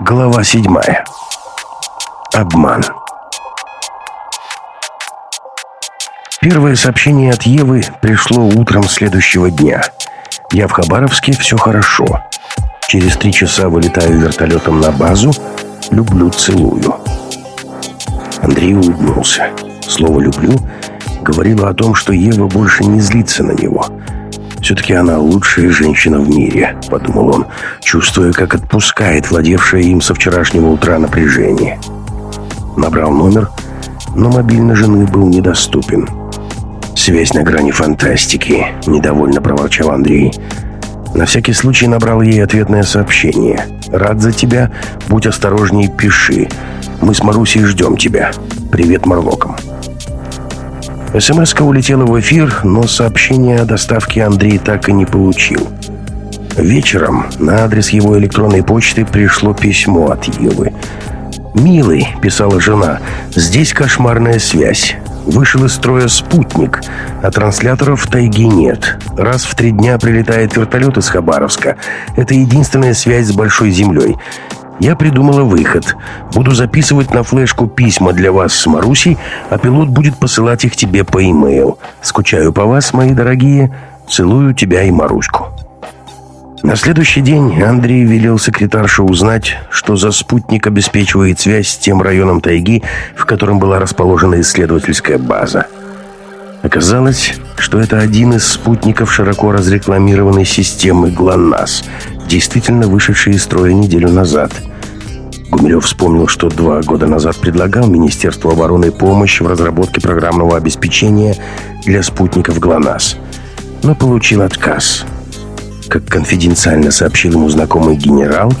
Глава седьмая. Обман. Первое сообщение от Евы пришло утром следующего дня. Я в Хабаровске, все хорошо. Через три часа вылетаю вертолетом на базу. Люблю, целую. Андрей улыбнулся. Слово «люблю» говорило о том, что Ева больше не злится на него – все-таки она лучшая женщина в мире, подумал он, чувствуя, как отпускает владевшее им со вчерашнего утра напряжение. Набрал номер, но мобильный жены был недоступен. «Связь на грани фантастики», — недовольно проворчал Андрей. На всякий случай набрал ей ответное сообщение. «Рад за тебя. Будь осторожней, пиши. Мы с Марусей ждем тебя. Привет Марлокам». Смс улетела в эфир, но сообщение о доставке Андрей так и не получил. Вечером на адрес его электронной почты пришло письмо от Евы. «Милый», — писала жена, — «здесь кошмарная связь. Вышел из строя спутник, а трансляторов в тайге нет. Раз в три дня прилетает вертолет из Хабаровска. Это единственная связь с Большой Землей. Я придумала выход. Буду записывать на флешку письма для вас с Марусей, а пилот будет посылать их тебе по e-mail. Скучаю по вас, мои дорогие. Целую тебя и Маруську. На следующий день Андрей велел секретарше узнать, что за спутник обеспечивает связь с тем районом тайги, в котором была расположена исследовательская база. Оказалось, что это один из спутников широко разрекламированной системы ГЛОНАСС, действительно вышедший из строя неделю назад. Гумилев вспомнил, что два года назад предлагал Министерству обороны помощь в разработке программного обеспечения для спутников ГЛОНАСС, но получил отказ. Как конфиденциально сообщил ему знакомый генерал,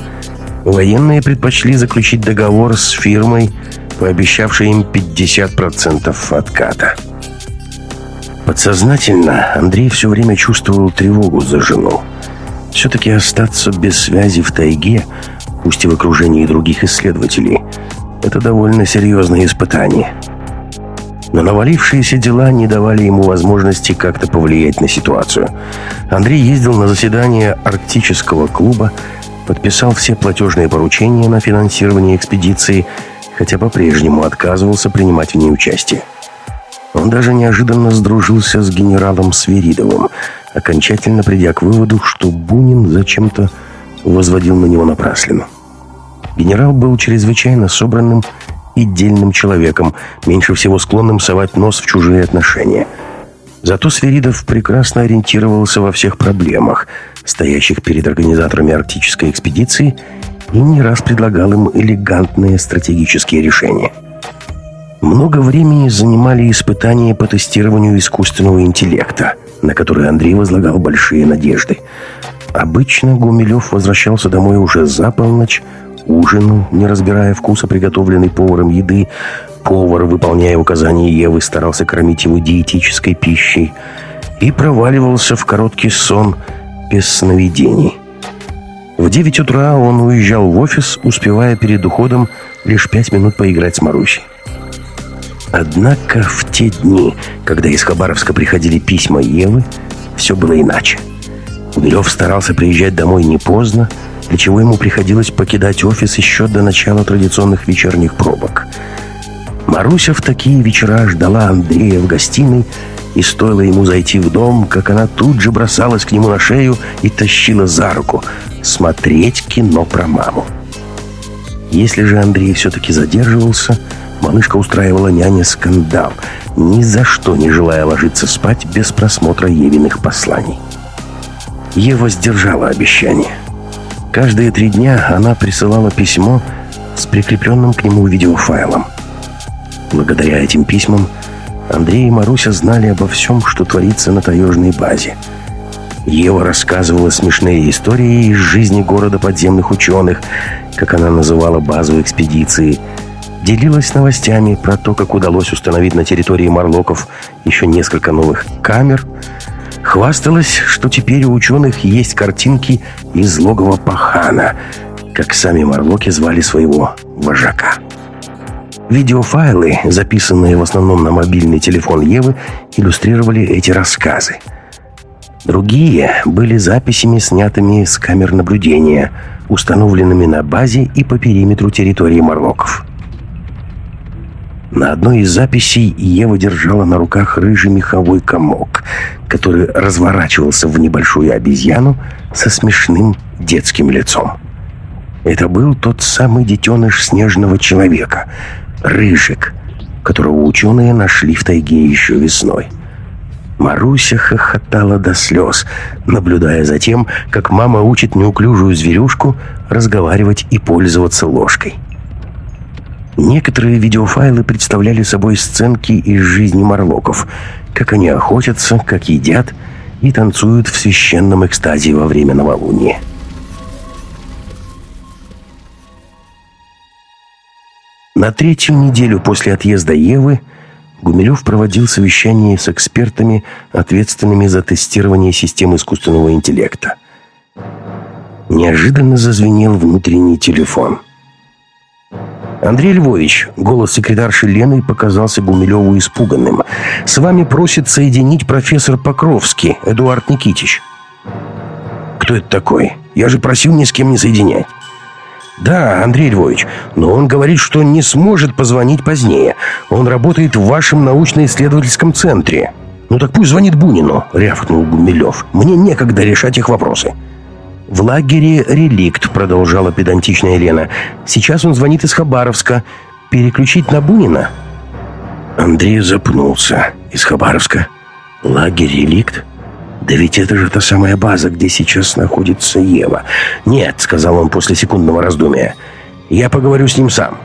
военные предпочли заключить договор с фирмой, пообещавшей им 50% отката. Подсознательно Андрей все время чувствовал тревогу за жену. Все-таки остаться без связи в тайге, пусть и в окружении других исследователей, это довольно серьезное испытание. Но навалившиеся дела не давали ему возможности как-то повлиять на ситуацию. Андрей ездил на заседание арктического клуба, подписал все платежные поручения на финансирование экспедиции, хотя по-прежнему отказывался принимать в ней участие. Он даже неожиданно сдружился с генералом Сверидовым, окончательно придя к выводу, что Бунин зачем-то возводил на него напраслину. Генерал был чрезвычайно собранным и дельным человеком, меньше всего склонным совать нос в чужие отношения. Зато Сверидов прекрасно ориентировался во всех проблемах, стоящих перед организаторами арктической экспедиции, и не раз предлагал им элегантные стратегические решения – много времени занимали испытания по тестированию искусственного интеллекта, на которые Андрей возлагал большие надежды. Обычно Гумилев возвращался домой уже за полночь, ужинал, не разбирая вкуса приготовленной поваром еды. Повар, выполняя указания Евы, старался кормить его диетической пищей и проваливался в короткий сон без сновидений. В 9 утра он уезжал в офис, успевая перед уходом лишь пять минут поиграть с Марусей. Однако в те дни, когда из Хабаровска приходили письма Евы, все было иначе. Гумилев старался приезжать домой не поздно, для чего ему приходилось покидать офис еще до начала традиционных вечерних пробок. Маруся в такие вечера ждала Андрея в гостиной, и стоило ему зайти в дом, как она тут же бросалась к нему на шею и тащила за руку смотреть кино про маму. Если же Андрей все-таки задерживался, малышка устраивала няне скандал, ни за что не желая ложиться спать без просмотра Евиных посланий. Ева сдержала обещание. Каждые три дня она присылала письмо с прикрепленным к нему видеофайлом. Благодаря этим письмам Андрей и Маруся знали обо всем, что творится на таежной базе. Ева рассказывала смешные истории из жизни города подземных ученых, как она называла базу экспедиции – делилась новостями про то, как удалось установить на территории Марлоков еще несколько новых камер, хвасталась, что теперь у ученых есть картинки из логова Пахана, как сами Марлоки звали своего вожака. Видеофайлы, записанные в основном на мобильный телефон Евы, иллюстрировали эти рассказы. Другие были записями, снятыми с камер наблюдения, установленными на базе и по периметру территории Марлоков. На одной из записей Ева держала на руках рыжий меховой комок, который разворачивался в небольшую обезьяну со смешным детским лицом. Это был тот самый детеныш снежного человека, Рыжик, которого ученые нашли в тайге еще весной. Маруся хохотала до слез, наблюдая за тем, как мама учит неуклюжую зверюшку разговаривать и пользоваться ложкой. Некоторые видеофайлы представляли собой сценки из жизни марлоков, как они охотятся, как едят и танцуют в священном экстазе во время новолуния. На третью неделю после отъезда Евы Гумилев проводил совещание с экспертами, ответственными за тестирование систем искусственного интеллекта. Неожиданно зазвенел внутренний телефон. «Андрей Львович», — голос секретарши Лены показался Гумилеву испуганным, «с вами просит соединить профессор Покровский, Эдуард Никитич». «Кто это такой? Я же просил ни с кем не соединять». «Да, Андрей Львович, но он говорит, что не сможет позвонить позднее. Он работает в вашем научно-исследовательском центре». «Ну так пусть звонит Бунину», — рявкнул Гумилев. «Мне некогда решать их вопросы». «В лагере «Реликт», — продолжала педантичная Елена. «Сейчас он звонит из Хабаровска. Переключить на Бунина?» Андрей запнулся. «Из Хабаровска? Лагерь «Реликт»?» «Да ведь это же та самая база, где сейчас находится Ева». «Нет», — сказал он после секундного раздумия. «Я поговорю с ним сам».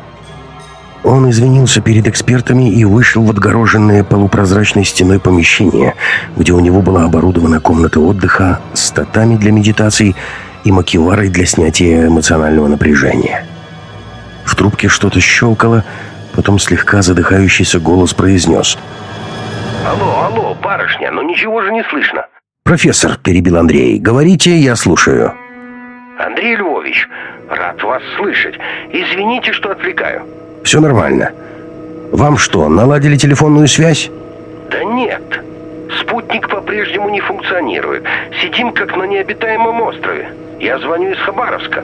Он извинился перед экспертами и вышел в отгороженное полупрозрачной стеной помещение, где у него была оборудована комната отдыха с татами для медитаций и макиварой для снятия эмоционального напряжения. В трубке что-то щелкало, потом слегка задыхающийся голос произнес. «Алло, алло, барышня, ну ничего же не слышно!» «Профессор», — перебил Андрей, — «говорите, я слушаю». «Андрей Львович, рад вас слышать. Извините, что отвлекаю». «Все нормально. Вам что, наладили телефонную связь?» «Да нет. Спутник по-прежнему не функционирует. Сидим как на необитаемом острове. Я звоню из Хабаровска.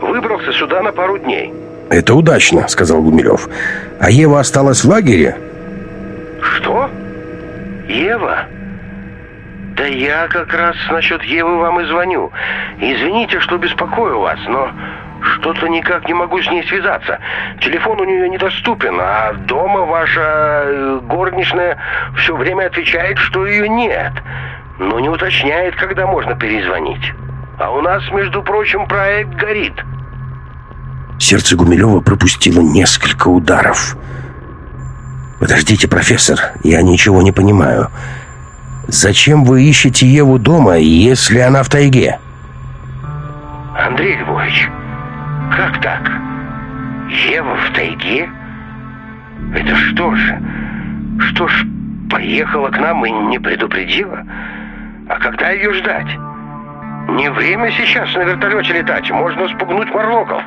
Выбрался сюда на пару дней». «Это удачно», — сказал Гумилев. «А Ева осталась в лагере?» «Что? Ева?» «Да я как раз насчет Евы вам и звоню. Извините, что беспокою вас, но что-то никак не могу с ней связаться. Телефон у нее недоступен, а дома ваша э, горничная все время отвечает, что ее нет, но не уточняет, когда можно перезвонить. А у нас, между прочим, проект горит». Сердце Гумилева пропустило несколько ударов. «Подождите, профессор, я ничего не понимаю». Зачем вы ищете Еву дома, если она в тайге? Андрей Львович, как так? Ева в тайге? Это что же? Что ж, поехала к нам и не предупредила? А когда ее ждать? Не время сейчас на вертолете летать, можно спугнуть Марлоков.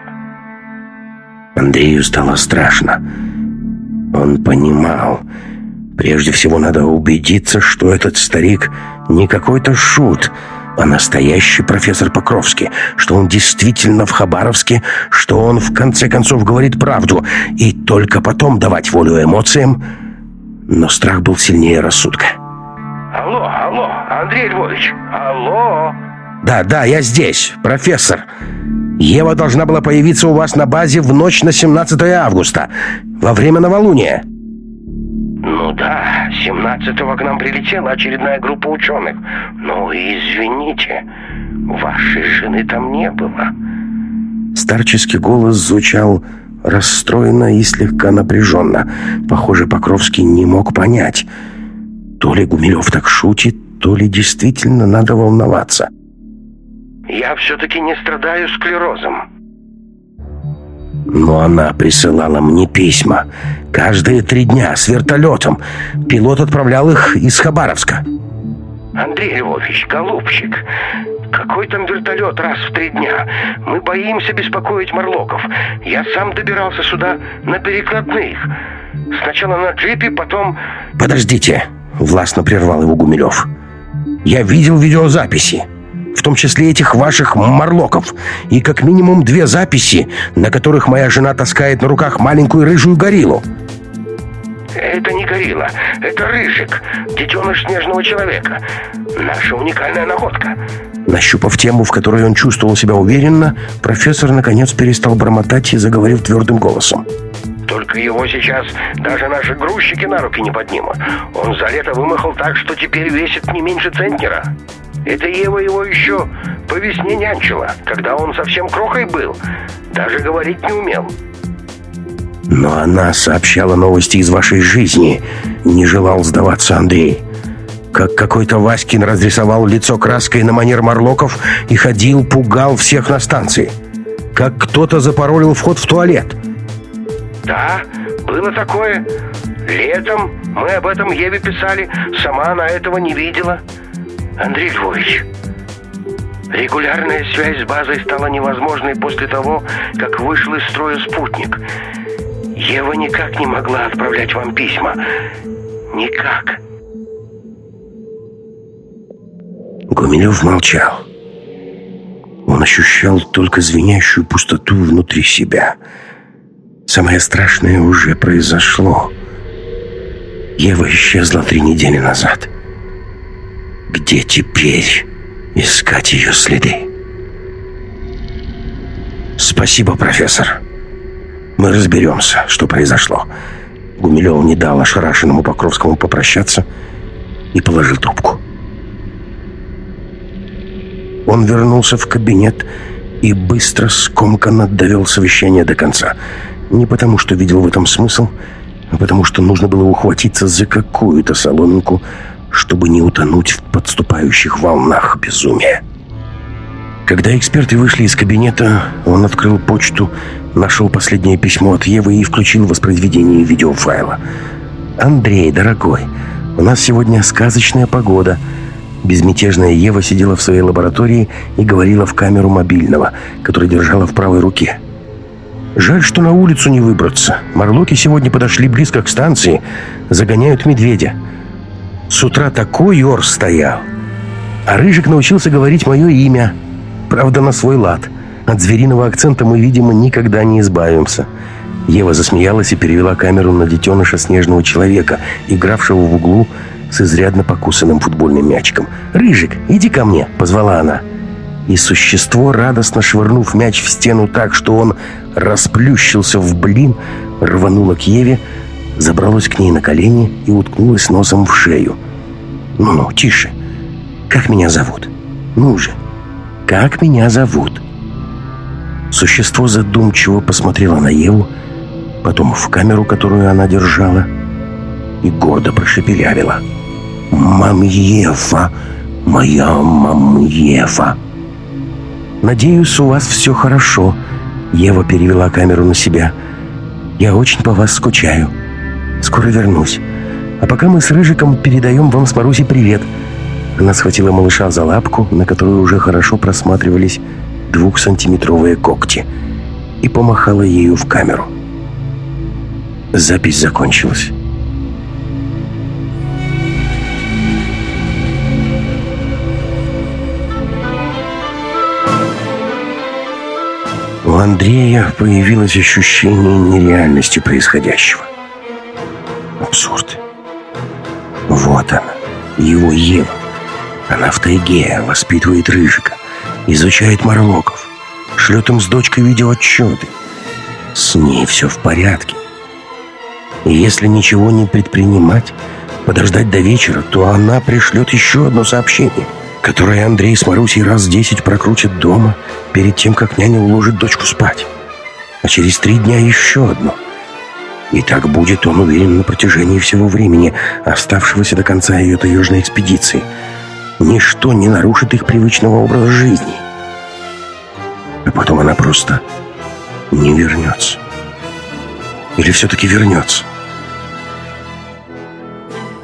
Андрею стало страшно. Он понимал, Прежде всего надо убедиться, что этот старик не какой-то шут, а настоящий профессор Покровский, что он действительно в Хабаровске, что он в конце концов говорит правду, и только потом давать волю эмоциям. Но страх был сильнее рассудка. Алло, алло, Андрей Львович, алло. Да, да, я здесь, профессор. Ева должна была появиться у вас на базе в ночь на 17 августа, во время новолуния. Ну да, 17-го к нам прилетела очередная группа ученых. Но извините, вашей жены там не было. Старческий голос звучал расстроенно и слегка напряженно. Похоже, Покровский не мог понять. То ли Гумилев так шутит, то ли действительно надо волноваться. «Я все-таки не страдаю склерозом», но она присылала мне письма. Каждые три дня с вертолетом. Пилот отправлял их из Хабаровска. Андрей Львович, голубчик, какой там вертолет раз в три дня? Мы боимся беспокоить Марлоков. Я сам добирался сюда на перекладных. Сначала на джипе, потом... Подождите, властно прервал его Гумилев. Я видел видеозаписи, в том числе этих ваших марлоков, и как минимум две записи, на которых моя жена таскает на руках маленькую рыжую гориллу. Это не горилла, это рыжик, детеныш снежного человека. Наша уникальная находка. Нащупав тему, в которой он чувствовал себя уверенно, профессор наконец перестал бормотать и заговорил твердым голосом. Только его сейчас даже наши грузчики на руки не поднимут. Он за лето вымахал так, что теперь весит не меньше центнера. Это Ева его еще по весне нянчила, когда он совсем крохой был. Даже говорить не умел. Но она сообщала новости из вашей жизни. Не желал сдаваться Андрей. Как какой-то Васькин разрисовал лицо краской на манер Марлоков и ходил, пугал всех на станции. Как кто-то запоролил вход в туалет. Да, было такое. Летом мы об этом Еве писали. Сама она этого не видела. Андрей Львович, регулярная связь с базой стала невозможной после того, как вышел из строя спутник. Ева никак не могла отправлять вам письма. Никак. Гумилев молчал. Он ощущал только звенящую пустоту внутри себя. Самое страшное уже произошло. Ева исчезла три недели назад. Где теперь искать ее следы? Спасибо, профессор. Мы разберемся, что произошло. Гумилев не дал ошарашенному Покровскому попрощаться и положил трубку. Он вернулся в кабинет и быстро, скомканно довел совещание до конца. Не потому, что видел в этом смысл, а потому, что нужно было ухватиться за какую-то соломинку, чтобы не утонуть в подступающих волнах безумия. Когда эксперты вышли из кабинета, он открыл почту, нашел последнее письмо от Евы и включил воспроизведение видеофайла. «Андрей, дорогой, у нас сегодня сказочная погода». Безмятежная Ева сидела в своей лаборатории и говорила в камеру мобильного, который держала в правой руке. «Жаль, что на улицу не выбраться. Марлоки сегодня подошли близко к станции, загоняют медведя. С утра такой ор стоял. А Рыжик научился говорить мое имя» Правда, на свой лад. От звериного акцента мы, видимо, никогда не избавимся. Ева засмеялась и перевела камеру на детеныша снежного человека, игравшего в углу с изрядно покусанным футбольным мячиком. «Рыжик, иди ко мне!» — позвала она. И существо, радостно швырнув мяч в стену так, что он расплющился в блин, рвануло к Еве, забралось к ней на колени и уткнулось носом в шею. «Ну-ну, тише. Как меня зовут? Ну же!» как меня зовут?» Существо задумчиво посмотрело на Еву, потом в камеру, которую она держала, и гордо прошепелявило. «Мамьева, моя Мамьева!» «Надеюсь, у вас все хорошо», — Ева перевела камеру на себя. «Я очень по вас скучаю. Скоро вернусь. А пока мы с Рыжиком передаем вам с Марусей привет». Она схватила малыша за лапку, на которой уже хорошо просматривались двухсантиметровые когти, и помахала ею в камеру. Запись закончилась. У Андрея появилось ощущение нереальности происходящего. Абсурд. Вот она, его Ева. Она в тайге, воспитывает Рыжика, изучает морлоков, шлет им с дочкой видеоотчеты. С ней все в порядке. И если ничего не предпринимать, подождать до вечера, то она пришлет еще одно сообщение, которое Андрей с Марусей раз десять прокрутит дома перед тем, как няня уложит дочку спать. А через три дня еще одно. И так будет, он уверен, на протяжении всего времени, оставшегося до конца ее таежной экспедиции – Ничто не нарушит их привычного образа жизни. А потом она просто не вернется. Или все-таки вернется.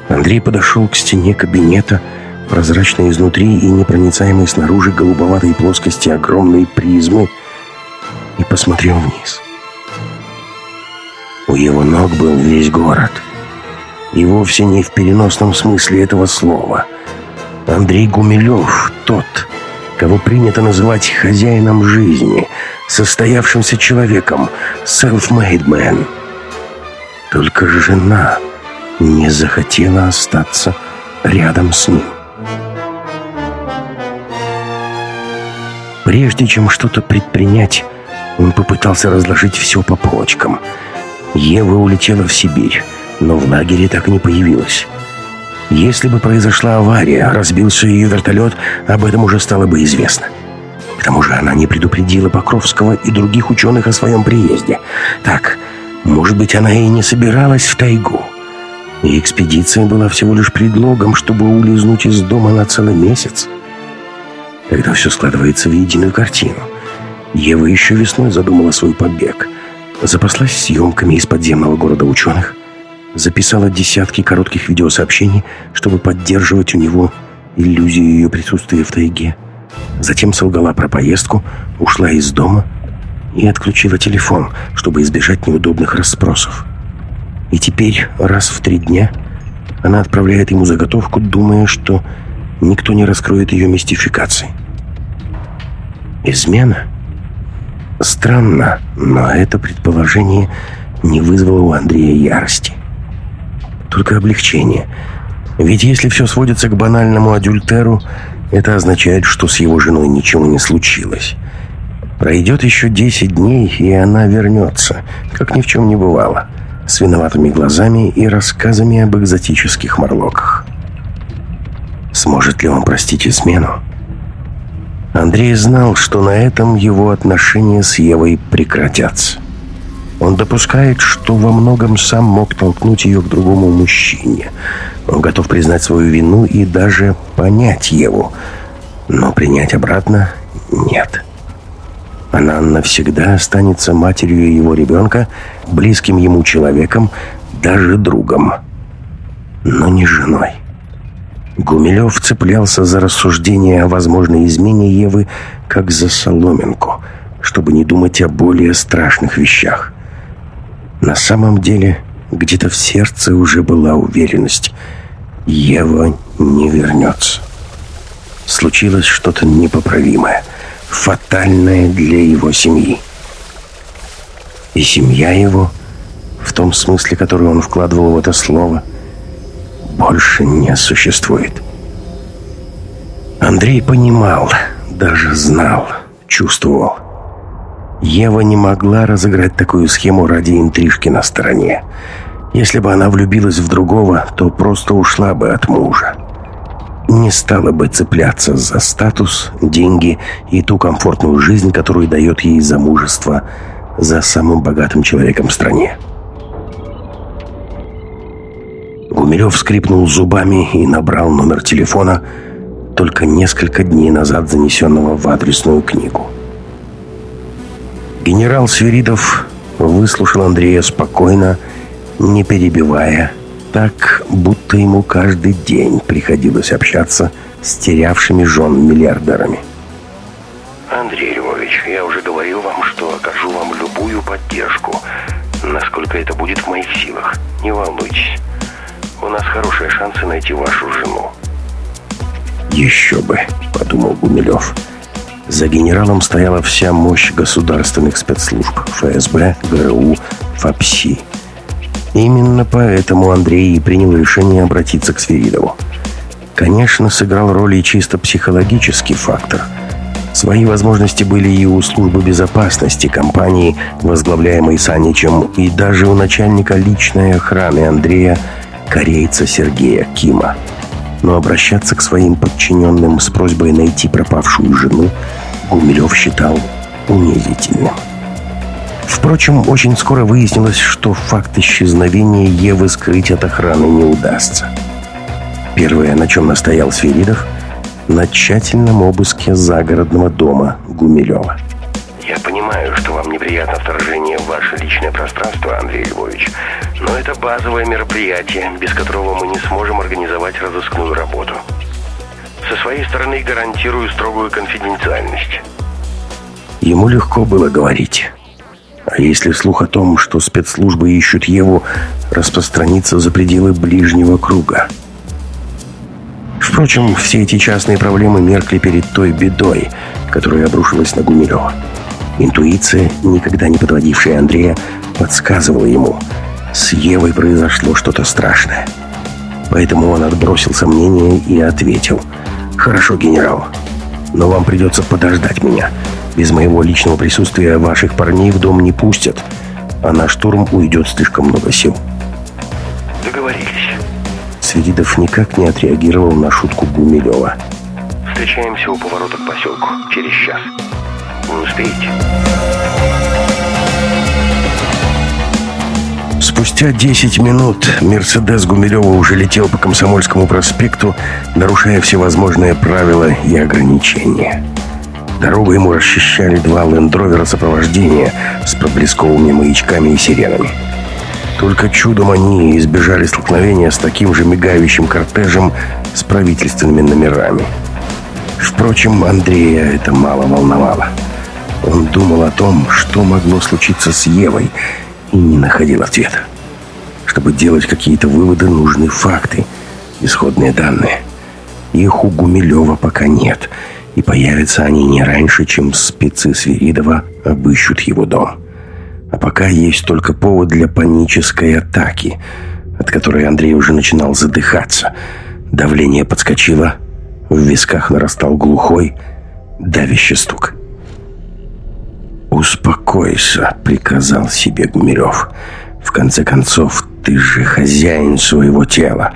Андрей подошел к стене кабинета, прозрачной изнутри и непроницаемой снаружи голубоватой плоскости огромной призмы, и посмотрел вниз. У его ног был весь город. И вовсе не в переносном смысле этого слова – Андрей Гумилев, тот, кого принято называть хозяином жизни, состоявшимся человеком, self-made man. Только жена не захотела остаться рядом с ним. Прежде чем что-то предпринять, он попытался разложить все по полочкам. Ева улетела в Сибирь, но в лагере так и не появилась. Если бы произошла авария, разбился ее вертолет, об этом уже стало бы известно. К тому же она не предупредила Покровского и других ученых о своем приезде. Так, может быть, она и не собиралась в тайгу. И экспедиция была всего лишь предлогом, чтобы улизнуть из дома на целый месяц. Тогда все складывается в единую картину. Ева еще весной задумала свой побег. Запаслась съемками из подземного города ученых – записала десятки коротких видеосообщений, чтобы поддерживать у него иллюзию ее присутствия в тайге. Затем солгала про поездку, ушла из дома и отключила телефон, чтобы избежать неудобных расспросов. И теперь раз в три дня она отправляет ему заготовку, думая, что никто не раскроет ее мистификации. Измена? Странно, но это предположение не вызвало у Андрея ярости только облегчение. Ведь если все сводится к банальному адюльтеру, это означает, что с его женой ничего не случилось. Пройдет еще 10 дней, и она вернется, как ни в чем не бывало, с виноватыми глазами и рассказами об экзотических морлоках. Сможет ли он простить измену? Андрей знал, что на этом его отношения с Евой прекратятся. Он допускает, что во многом сам мог толкнуть ее к другому мужчине. Он готов признать свою вину и даже понять Еву. Но принять обратно нет. Она навсегда останется матерью его ребенка, близким ему человеком, даже другом. Но не женой. Гумилев цеплялся за рассуждение о возможной измене Евы, как за соломинку, чтобы не думать о более страшных вещах. На самом деле, где-то в сердце уже была уверенность. Ева не вернется. Случилось что-то непоправимое, фатальное для его семьи. И семья его, в том смысле, который он вкладывал в это слово, больше не существует. Андрей понимал, даже знал, чувствовал. Ева не могла разыграть такую схему ради интрижки на стороне. Если бы она влюбилась в другого, то просто ушла бы от мужа. Не стала бы цепляться за статус, деньги и ту комфортную жизнь, которую дает ей замужество за самым богатым человеком в стране. Гумилев скрипнул зубами и набрал номер телефона, только несколько дней назад занесенного в адресную книгу. Генерал Свиридов выслушал Андрея спокойно, не перебивая, так, будто ему каждый день приходилось общаться с терявшими жен миллиардерами. Андрей Львович, я уже говорил вам, что окажу вам любую поддержку, насколько это будет в моих силах. Не волнуйтесь, у нас хорошие шансы найти вашу жену. «Еще бы», — подумал Гумилев, — за генералом стояла вся мощь государственных спецслужб ФСБ, ГРУ, ФАПСИ. Именно поэтому Андрей и принял решение обратиться к Сверидову. Конечно, сыграл роль и чисто психологический фактор. Свои возможности были и у службы безопасности компании, возглавляемой Саничем, и даже у начальника личной охраны Андрея, корейца Сергея Кима но обращаться к своим подчиненным с просьбой найти пропавшую жену Гумилев считал унизительным. Впрочем, очень скоро выяснилось, что факт исчезновения Евы скрыть от охраны не удастся. Первое, на чем настоял Свиридов, на тщательном обыске загородного дома Гумилева. Я понимаю, что вам неприятно вторжение в ваше личное пространство, Андрей Львович, но это базовое мероприятие, без которого мы не сможем организовать разыскную работу. Со своей стороны гарантирую строгую конфиденциальность. Ему легко было говорить. А если слух о том, что спецслужбы ищут Еву, распространится за пределы ближнего круга? Впрочем, все эти частные проблемы меркли перед той бедой, которая обрушилась на Гумилева. Интуиция, никогда не подводившая Андрея, подсказывала ему, с Евой произошло что-то страшное. Поэтому он отбросил сомнения и ответил, «Хорошо, генерал, но вам придется подождать меня. Без моего личного присутствия ваших парней в дом не пустят, а на штурм уйдет слишком много сил». Договорились. Свиридов никак не отреагировал на шутку Гумилева. Встречаемся у поворота к поселку. Через час. Успеете? Спустя 10 минут «Мерседес» Гумилева уже летел по Комсомольскому проспекту, нарушая всевозможные правила и ограничения. Дорогу ему расчищали два лендровера сопровождения с проблесковыми маячками и сиренами. Только чудом они избежали столкновения с таким же мигающим кортежем с правительственными номерами. Впрочем, Андрея это мало волновало. Он думал о том, что могло случиться с Евой, и не находил ответа. Чтобы делать какие-то выводы, нужны факты, исходные данные. Их у Гумилева пока нет, и появятся они не раньше, чем спецы Свиридова обыщут его дом. А пока есть только повод для панической атаки, от которой Андрей уже начинал задыхаться. Давление подскочило, в висках нарастал глухой, давящий стук. «Успокойся», — приказал себе Гумилев. «В конце концов, ты же хозяин своего тела.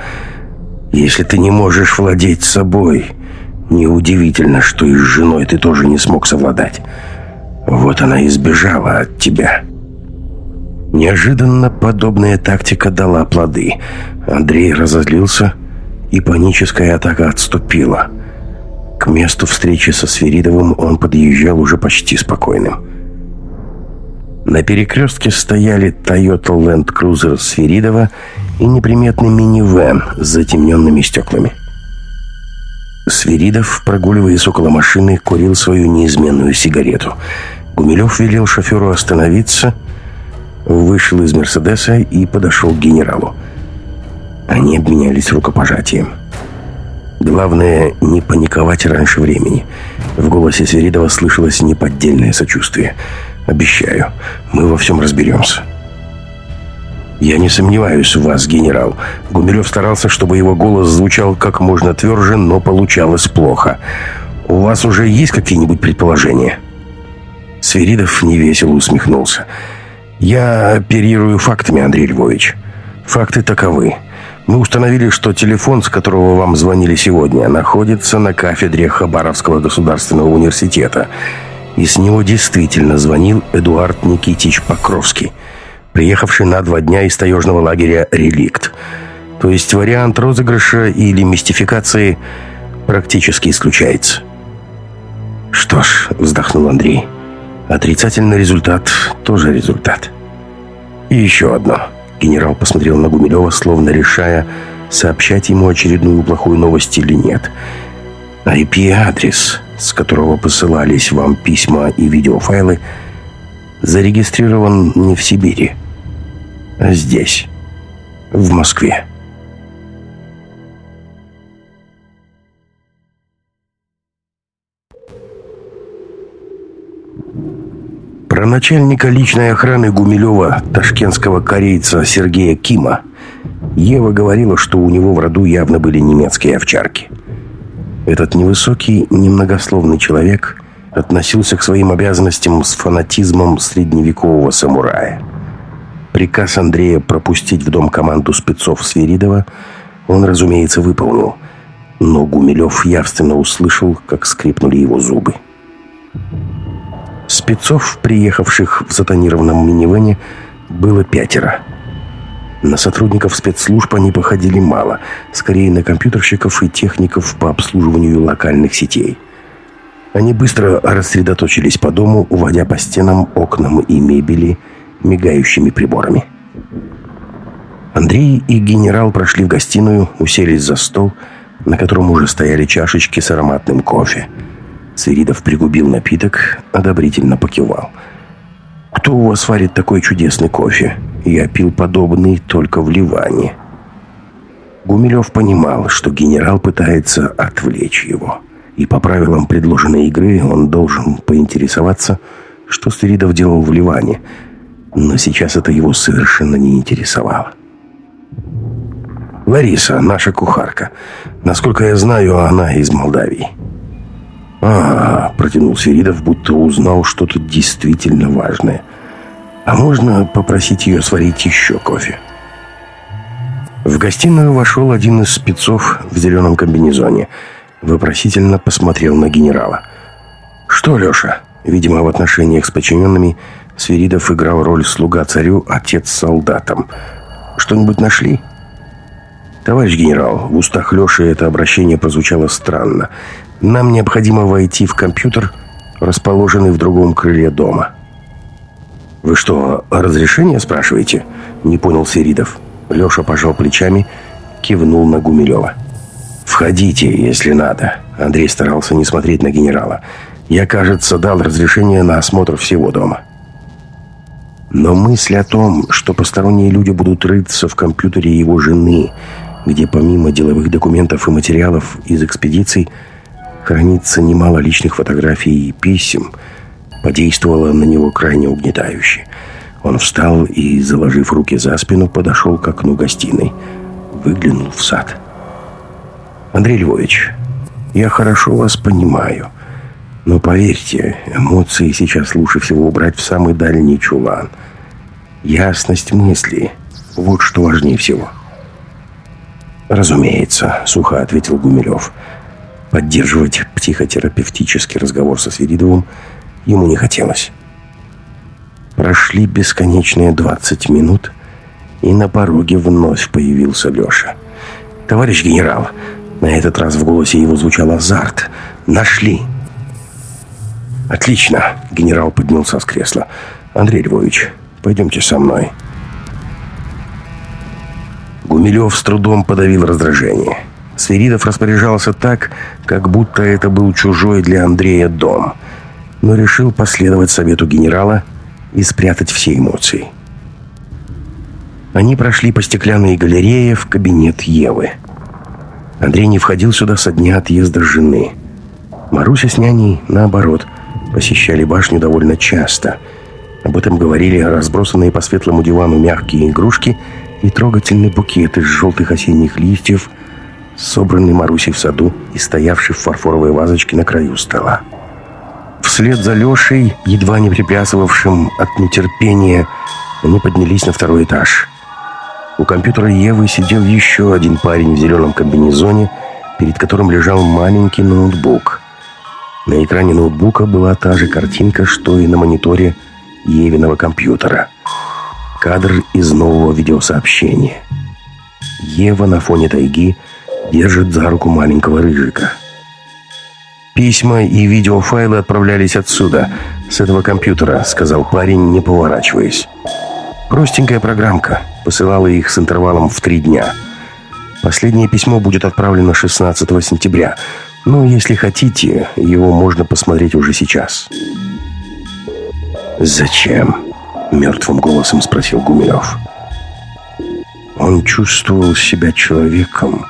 Если ты не можешь владеть собой, неудивительно, что и с женой ты тоже не смог совладать. Вот она и сбежала от тебя». Неожиданно подобная тактика дала плоды. Андрей разозлился, и паническая атака отступила. К месту встречи со Свиридовым он подъезжал уже почти спокойным. На перекрестке стояли Toyota Land Cruiser Свиридова и неприметный минивэн с затемненными стеклами. Свиридов, прогуливаясь около машины, курил свою неизменную сигарету. Гумилев велел шоферу остановиться, вышел из «Мерседеса» и подошел к генералу. Они обменялись рукопожатием. Главное, не паниковать раньше времени. В голосе Свиридова слышалось неподдельное сочувствие – Обещаю, мы во всем разберемся. Я не сомневаюсь в вас, генерал. Гумилев старался, чтобы его голос звучал как можно тверже, но получалось плохо. У вас уже есть какие-нибудь предположения? Свиридов невесело усмехнулся. Я оперирую фактами, Андрей Львович. Факты таковы. Мы установили, что телефон, с которого вам звонили сегодня, находится на кафедре Хабаровского государственного университета – и с него действительно звонил Эдуард Никитич Покровский, приехавший на два дня из таежного лагеря «Реликт». То есть вариант розыгрыша или мистификации практически исключается. «Что ж», — вздохнул Андрей, — «отрицательный результат тоже результат». «И еще одно». Генерал посмотрел на Гумилева, словно решая, сообщать ему очередную плохую новость или нет. IP-адрес с которого посылались вам письма и видеофайлы, зарегистрирован не в Сибири, а здесь, в Москве. Про начальника личной охраны Гумилева, ташкентского корейца Сергея Кима, Ева говорила, что у него в роду явно были немецкие овчарки – этот невысокий, немногословный человек относился к своим обязанностям с фанатизмом средневекового самурая. Приказ Андрея пропустить в дом команду спецов Свиридова он, разумеется, выполнил, но Гумилев явственно услышал, как скрипнули его зубы. Спецов, приехавших в затонированном минивэне, было пятеро – на сотрудников спецслужб они походили мало, скорее на компьютерщиков и техников по обслуживанию локальных сетей. Они быстро рассредоточились по дому, уводя по стенам, окнам и мебели мигающими приборами. Андрей и генерал прошли в гостиную, уселись за стол, на котором уже стояли чашечки с ароматным кофе. Свиридов пригубил напиток, одобрительно покивал – кто у вас варит такой чудесный кофе? Я пил подобный только в Ливане. Гумилев понимал, что генерал пытается отвлечь его. И по правилам предложенной игры он должен поинтересоваться, что Сверидов делал в Ливане. Но сейчас это его совершенно не интересовало. Лариса, наша кухарка. Насколько я знаю, она из Молдавии. А, протянул Сверидов, будто узнал что-то действительно важное. А можно попросить ее сварить еще кофе? В гостиную вошел один из спецов в зеленом комбинезоне. Вопросительно посмотрел на генерала. «Что, Леша?» Видимо, в отношениях с подчиненными Свиридов играл роль слуга царю, отец солдатам. «Что-нибудь нашли?» «Товарищ генерал, в устах Леши это обращение прозвучало странно. Нам необходимо войти в компьютер, расположенный в другом крыле дома». «Вы что, разрешение спрашиваете?» Не понял Свиридов. Леша пожал плечами, кивнул на Гумилева. «Входите, если надо». Андрей старался не смотреть на генерала. «Я, кажется, дал разрешение на осмотр всего дома». Но мысль о том, что посторонние люди будут рыться в компьютере его жены, где помимо деловых документов и материалов из экспедиций хранится немало личных фотографий и писем, подействовала на него крайне угнетающе. Он встал и, заложив руки за спину, подошел к окну гостиной. Выглянул в сад. «Андрей Львович, я хорошо вас понимаю. Но поверьте, эмоции сейчас лучше всего убрать в самый дальний чулан. Ясность мысли – вот что важнее всего». «Разумеется», – сухо ответил Гумилев. Поддерживать психотерапевтический разговор со Свиридовым ему не хотелось. Прошли бесконечные 20 минут, и на пороге вновь появился Леша. «Товарищ генерал!» На этот раз в голосе его звучал азарт. «Нашли!» «Отлично!» — генерал поднялся с кресла. «Андрей Львович, пойдемте со мной». Гумилев с трудом подавил раздражение. Свиридов распоряжался так, как будто это был чужой для Андрея дом, но решил последовать совету генерала — и спрятать все эмоции. Они прошли по стеклянной галерее в кабинет Евы. Андрей не входил сюда со дня отъезда жены. Маруся с няней, наоборот, посещали башню довольно часто. Об этом говорили разбросанные по светлому дивану мягкие игрушки и трогательный букет из желтых осенних листьев, собранный Марусей в саду и стоявший в фарфоровой вазочке на краю стола. Вслед за Лешей, едва не приплясывавшим от нетерпения, они поднялись на второй этаж. У компьютера Евы сидел еще один парень в зеленом комбинезоне, перед которым лежал маленький ноутбук. На экране ноутбука была та же картинка, что и на мониторе Евиного компьютера. Кадр из нового видеосообщения. Ева на фоне тайги держит за руку маленького рыжика. «Письма и видеофайлы отправлялись отсюда, с этого компьютера», — сказал парень, не поворачиваясь. «Простенькая программка. Посылала их с интервалом в три дня. Последнее письмо будет отправлено 16 сентября. Но если хотите, его можно посмотреть уже сейчас». «Зачем?» — мертвым голосом спросил Гумилев. Он чувствовал себя человеком,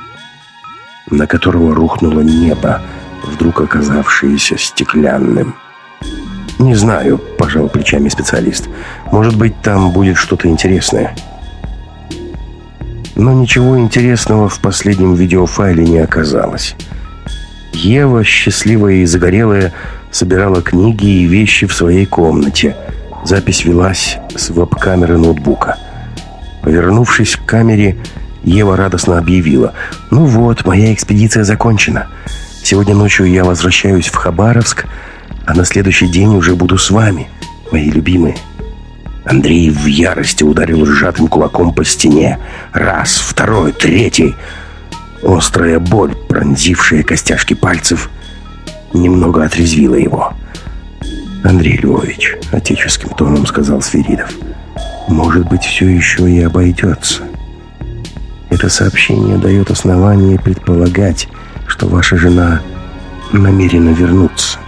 на которого рухнуло небо, вдруг оказавшееся стеклянным. «Не знаю», – пожал плечами специалист. «Может быть, там будет что-то интересное». Но ничего интересного в последнем видеофайле не оказалось. Ева, счастливая и загорелая, собирала книги и вещи в своей комнате. Запись велась с веб-камеры ноутбука. Повернувшись к камере, Ева радостно объявила. «Ну вот, моя экспедиция закончена. Сегодня ночью я возвращаюсь в Хабаровск, а на следующий день уже буду с вами, мои любимые». Андрей в ярости ударил сжатым кулаком по стене. Раз, второй, третий. Острая боль, пронзившая костяшки пальцев, немного отрезвила его. «Андрей Львович», — отеческим тоном сказал Свиридов, — «может быть, все еще и обойдется». Это сообщение дает основание предполагать, что ваша жена намерена вернуться.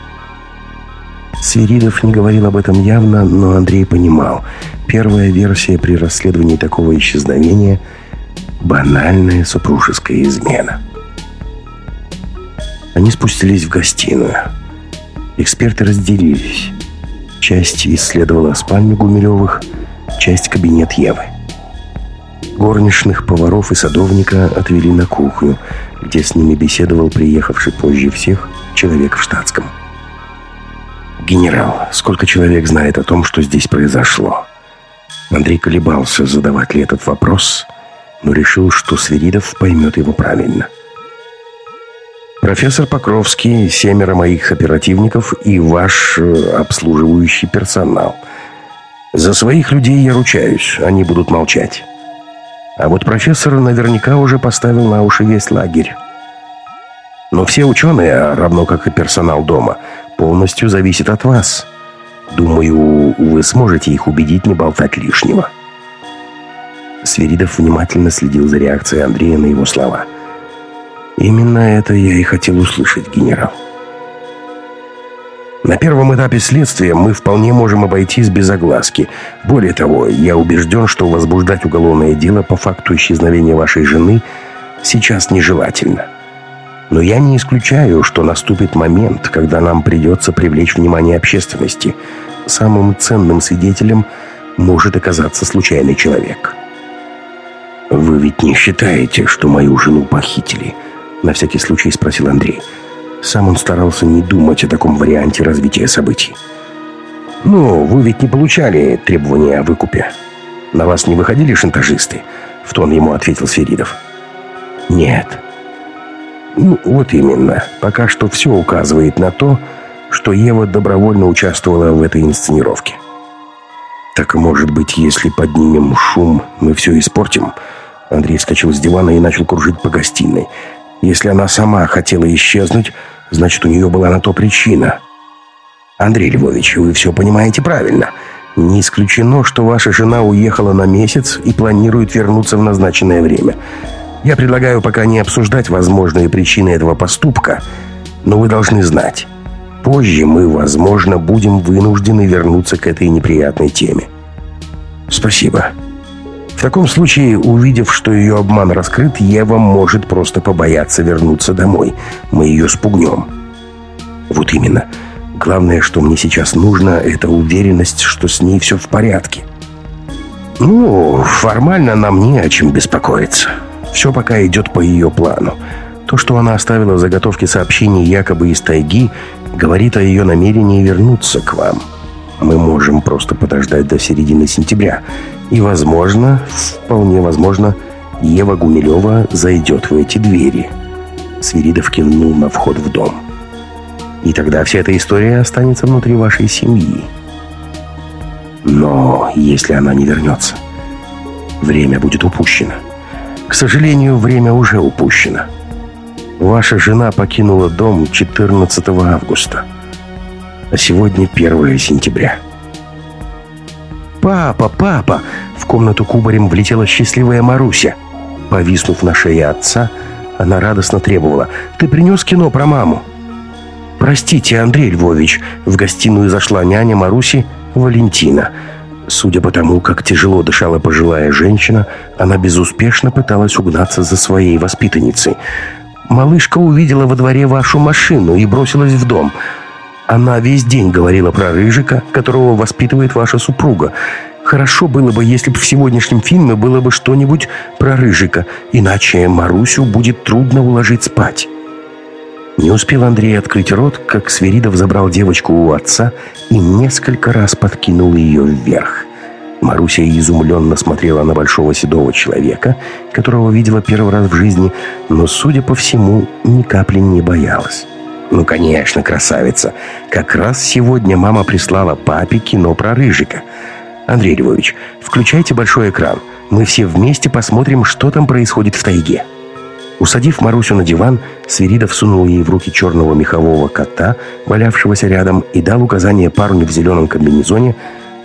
Свиридов не говорил об этом явно, но Андрей понимал. Первая версия при расследовании такого исчезновения Банальная супружеская измена. Они спустились в гостиную. Эксперты разделились. Часть исследовала спальню Гумилевых, часть кабинет Евы. Горничных, поваров и садовника отвели на кухню, где с ними беседовал приехавший позже всех человек в штатском. «Генерал, сколько человек знает о том, что здесь произошло?» Андрей колебался, задавать ли этот вопрос, но решил, что Свиридов поймет его правильно. «Профессор Покровский, семеро моих оперативников и ваш э, обслуживающий персонал. За своих людей я ручаюсь, они будут молчать. А вот профессор наверняка уже поставил на уши весь лагерь. Но все ученые, равно как и персонал дома, полностью зависят от вас». Думаю, вы сможете их убедить не болтать лишнего. Сверидов внимательно следил за реакцией Андрея на его слова. Именно это я и хотел услышать, генерал. На первом этапе следствия мы вполне можем обойтись без огласки. Более того, я убежден, что возбуждать уголовное дело по факту исчезновения вашей жены сейчас нежелательно. Но я не исключаю, что наступит момент, когда нам придется привлечь внимание общественности. Самым ценным свидетелем может оказаться случайный человек. «Вы ведь не считаете, что мою жену похитили?» На всякий случай спросил Андрей. Сам он старался не думать о таком варианте развития событий. «Ну, вы ведь не получали требования о выкупе. На вас не выходили шантажисты?» В тон ему ответил Сверидов. «Нет». Ну, вот именно. Пока что все указывает на то, что Ева добровольно участвовала в этой инсценировке. Так, может быть, если поднимем шум, мы все испортим? Андрей вскочил с дивана и начал кружить по гостиной. Если она сама хотела исчезнуть, значит, у нее была на то причина. Андрей Львович, вы все понимаете правильно. Не исключено, что ваша жена уехала на месяц и планирует вернуться в назначенное время. Я предлагаю пока не обсуждать возможные причины этого поступка, но вы должны знать, позже мы, возможно, будем вынуждены вернуться к этой неприятной теме. Спасибо. В таком случае, увидев, что ее обман раскрыт, Ева может просто побояться вернуться домой. Мы ее спугнем. Вот именно. Главное, что мне сейчас нужно, это уверенность, что с ней все в порядке. Ну, формально нам не о чем беспокоиться. Все пока идет по ее плану. То, что она оставила заготовки сообщений якобы из тайги, говорит о ее намерении вернуться к вам. Мы можем просто подождать до середины сентября. И, возможно, вполне возможно, Ева Гумилева зайдет в эти двери. Свиридов кивнул на вход в дом. И тогда вся эта история останется внутри вашей семьи. Но если она не вернется, время будет упущено. К сожалению, время уже упущено. Ваша жена покинула дом 14 августа, а сегодня 1 сентября. «Папа, папа!» В комнату кубарем влетела счастливая Маруся. Повиснув на шее отца, она радостно требовала. «Ты принес кино про маму?» «Простите, Андрей Львович!» В гостиную зашла няня Маруси Валентина – Судя по тому, как тяжело дышала пожилая женщина, она безуспешно пыталась угнаться за своей воспитанницей. «Малышка увидела во дворе вашу машину и бросилась в дом. Она весь день говорила про Рыжика, которого воспитывает ваша супруга. Хорошо было бы, если бы в сегодняшнем фильме было бы что-нибудь про Рыжика, иначе Марусю будет трудно уложить спать». Не успел Андрей открыть рот, как Сверидов забрал девочку у отца и несколько раз подкинул ее вверх. Маруся изумленно смотрела на большого седого человека, которого видела первый раз в жизни, но, судя по всему, ни капли не боялась. «Ну, конечно, красавица. Как раз сегодня мама прислала папе кино про Рыжика. Андрей Львович, включайте большой экран. Мы все вместе посмотрим, что там происходит в тайге». Усадив Марусю на диван, Свиридов сунул ей в руки черного мехового кота, валявшегося рядом, и дал указание парню в зеленом комбинезоне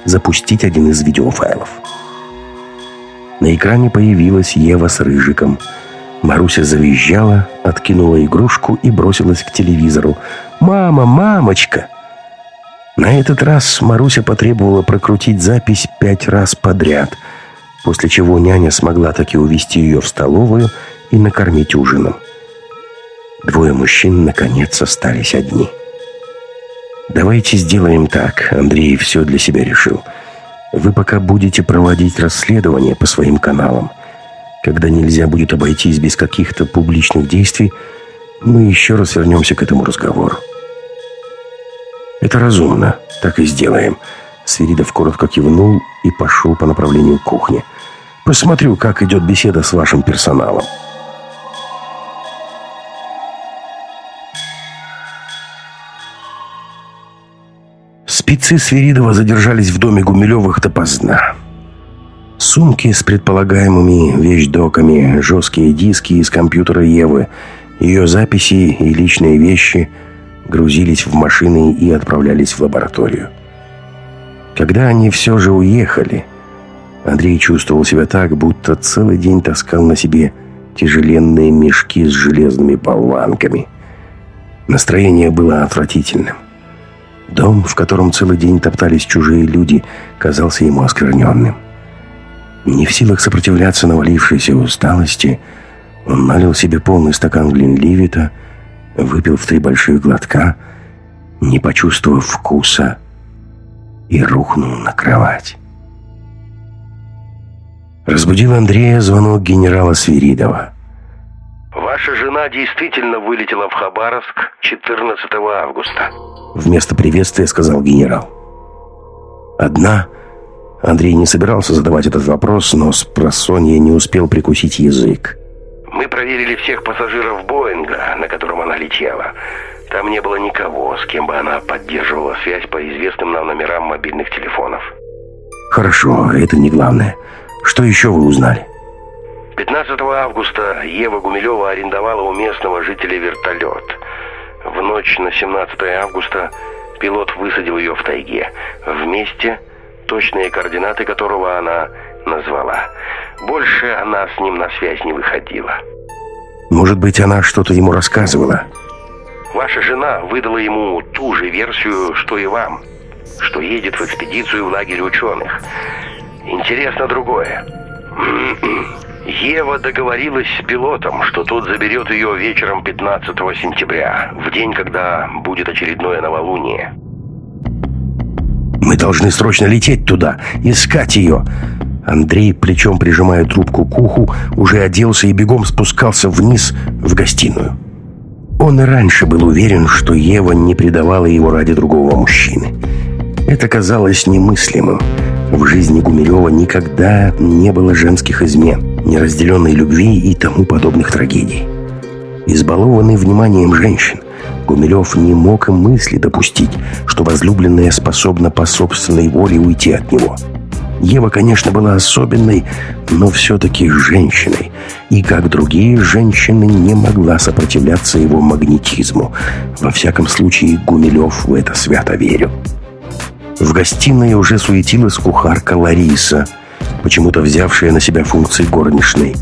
запустить один из видеофайлов. На экране появилась Ева с Рыжиком. Маруся завизжала, откинула игрушку и бросилась к телевизору. «Мама, мамочка!» На этот раз Маруся потребовала прокрутить запись пять раз подряд – после чего няня смогла таки увести ее в столовую и накормить ужином. Двое мужчин, наконец, остались одни. «Давайте сделаем так», — Андрей все для себя решил. «Вы пока будете проводить расследование по своим каналам. Когда нельзя будет обойтись без каких-то публичных действий, мы еще раз вернемся к этому разговору». «Это разумно. Так и сделаем». Свиридов коротко кивнул и пошел по направлению к кухне. «Посмотрю, как идет беседа с вашим персоналом». Спецы Свиридова задержались в доме Гумилевых допоздна. Сумки с предполагаемыми вещдоками, жесткие диски из компьютера Евы, ее записи и личные вещи грузились в машины и отправлялись в лабораторию. Когда они все же уехали, Андрей чувствовал себя так, будто целый день таскал на себе тяжеленные мешки с железными болванками. Настроение было отвратительным. Дом, в котором целый день топтались чужие люди, казался ему оскверненным. Не в силах сопротивляться навалившейся усталости, он налил себе полный стакан Глинливита, выпил в три больших глотка, не почувствовав вкуса, и рухнул на кровать. Разбудил Андрея звонок генерала Свиридова. Ваша жена действительно вылетела в Хабаровск 14 августа. Вместо приветствия сказал генерал. Одна... Андрей не собирался задавать этот вопрос, но с просонья не успел прикусить язык. Мы проверили всех пассажиров Боинга, на котором она летела. Там не было никого, с кем бы она поддерживала связь по известным нам номерам мобильных телефонов. Хорошо, это не главное. Что еще вы узнали? 15 августа Ева Гумилева арендовала у местного жителя вертолет. В ночь на 17 августа пилот высадил ее в тайге. Вместе, точные координаты которого она назвала. Больше она с ним на связь не выходила. Может быть, она что-то ему рассказывала? Ваша жена выдала ему ту же версию, что и вам. Что едет в экспедицию в лагерь ученых. Интересно другое. Ева договорилась с пилотом, что тот заберет ее вечером 15 сентября, в день, когда будет очередное новолуние. «Мы должны срочно лететь туда, искать ее!» Андрей, плечом прижимая трубку к уху, уже оделся и бегом спускался вниз в гостиную. Он и раньше был уверен, что Ева не предавала его ради другого мужчины. Это казалось немыслимым. В жизни Гумилева никогда не было женских измен неразделенной любви и тому подобных трагедий. Избалованный вниманием женщин, Гумилев не мог и мысли допустить, что возлюбленная способна по собственной воле уйти от него. Ева, конечно, была особенной, но все-таки женщиной, и, как другие женщины, не могла сопротивляться его магнетизму. Во всяком случае, Гумилев в это свято верил. В гостиной уже суетилась кухарка Лариса – почему-то взявшая на себя функции горничной.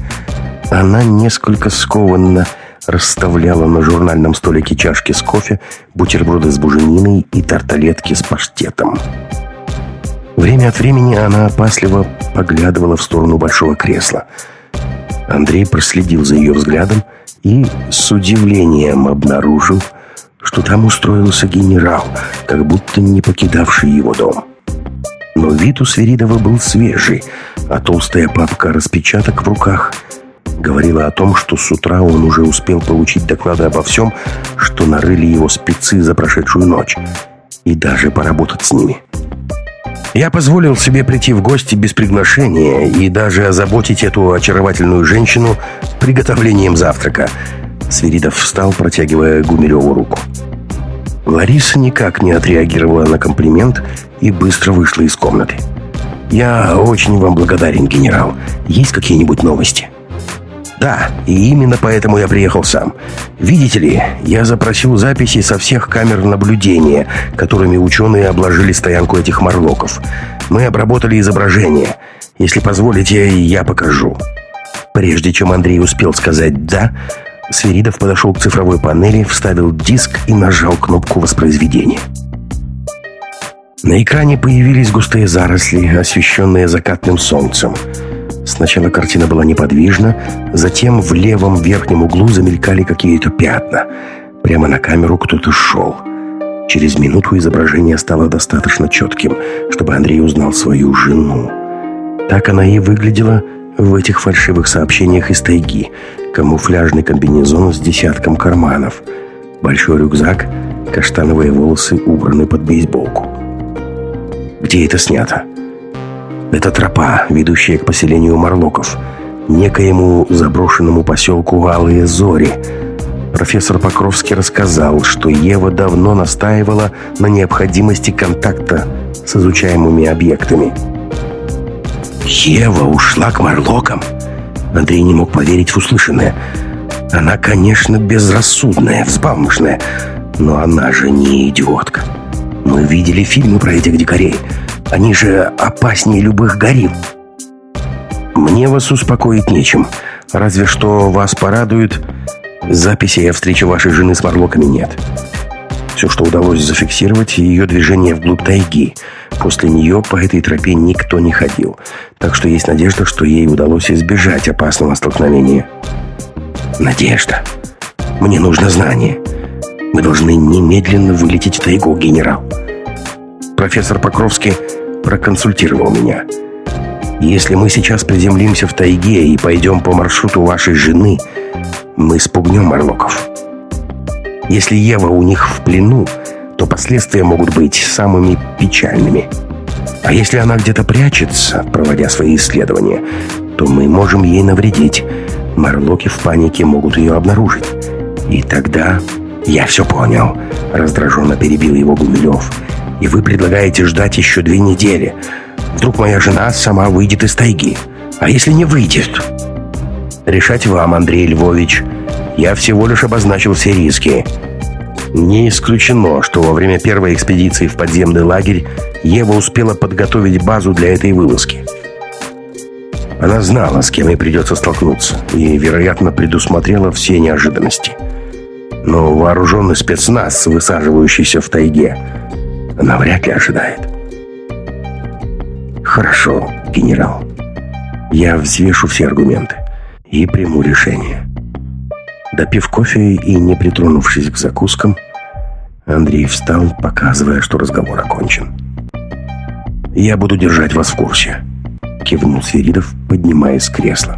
Она несколько скованно расставляла на журнальном столике чашки с кофе, бутерброды с бужениной и тарталетки с паштетом. Время от времени она опасливо поглядывала в сторону большого кресла. Андрей проследил за ее взглядом и с удивлением обнаружил, что там устроился генерал, как будто не покидавший его дом. Но вид у Свиридова был свежий, а толстая папка распечаток в руках говорила о том, что с утра он уже успел получить доклады обо всем, что нарыли его спецы за прошедшую ночь, и даже поработать с ними. Я позволил себе прийти в гости без приглашения и даже озаботить эту очаровательную женщину приготовлением завтрака. Свиридов встал, протягивая Гумилеву руку. Лариса никак не отреагировала на комплимент и быстро вышла из комнаты. «Я очень вам благодарен, генерал. Есть какие-нибудь новости?» «Да, и именно поэтому я приехал сам. Видите ли, я запросил записи со всех камер наблюдения, которыми ученые обложили стоянку этих морлоков. Мы обработали изображение. Если позволите, я покажу». Прежде чем Андрей успел сказать «да», Свиридов подошел к цифровой панели, вставил диск и нажал кнопку воспроизведения. На экране появились густые заросли, освещенные закатным солнцем. Сначала картина была неподвижна, затем в левом верхнем углу замелькали какие-то пятна. Прямо на камеру кто-то шел. Через минуту изображение стало достаточно четким, чтобы Андрей узнал свою жену. Так она и выглядела в этих фальшивых сообщениях из тайги. Камуфляжный комбинезон с десятком карманов. Большой рюкзак, каштановые волосы убраны под бейсболку. Где это снято? Это тропа, ведущая к поселению Марлоков, некоему заброшенному поселку Алые Зори. Профессор Покровский рассказал, что Ева давно настаивала на необходимости контакта с изучаемыми объектами. Ева ушла к Марлокам? Андрей не мог поверить в услышанное. Она, конечно, безрассудная, взбалмошная, но она же не идиотка. Мы видели фильмы про этих дикарей – они же опаснее любых горил. Мне вас успокоить нечем. Разве что вас порадует, записей о встрече вашей жены с Варлоками нет. Все, что удалось зафиксировать, ее движение вглубь тайги. После нее по этой тропе никто не ходил. Так что есть надежда, что ей удалось избежать опасного столкновения. Надежда. Мне нужно знание. Мы должны немедленно вылететь в тайгу, генерал. Профессор Покровский проконсультировал меня. Если мы сейчас приземлимся в тайге и пойдем по маршруту вашей жены, мы спугнем Орлоков. Если Ева у них в плену, то последствия могут быть самыми печальными. А если она где-то прячется, проводя свои исследования, то мы можем ей навредить. Марлоки в панике могут ее обнаружить. И тогда... «Я все понял», — раздраженно перебил его Гумилев и вы предлагаете ждать еще две недели. Вдруг моя жена сама выйдет из тайги. А если не выйдет? Решать вам, Андрей Львович. Я всего лишь обозначил все риски. Не исключено, что во время первой экспедиции в подземный лагерь Ева успела подготовить базу для этой вылазки. Она знала, с кем ей придется столкнуться, и, вероятно, предусмотрела все неожиданности. Но вооруженный спецназ, высаживающийся в тайге, она вряд ли ожидает. Хорошо, генерал. Я взвешу все аргументы и приму решение. Допив кофе и не притронувшись к закускам, Андрей встал, показывая, что разговор окончен. «Я буду держать вас в курсе», — кивнул Свиридов, поднимаясь с кресла.